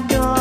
door.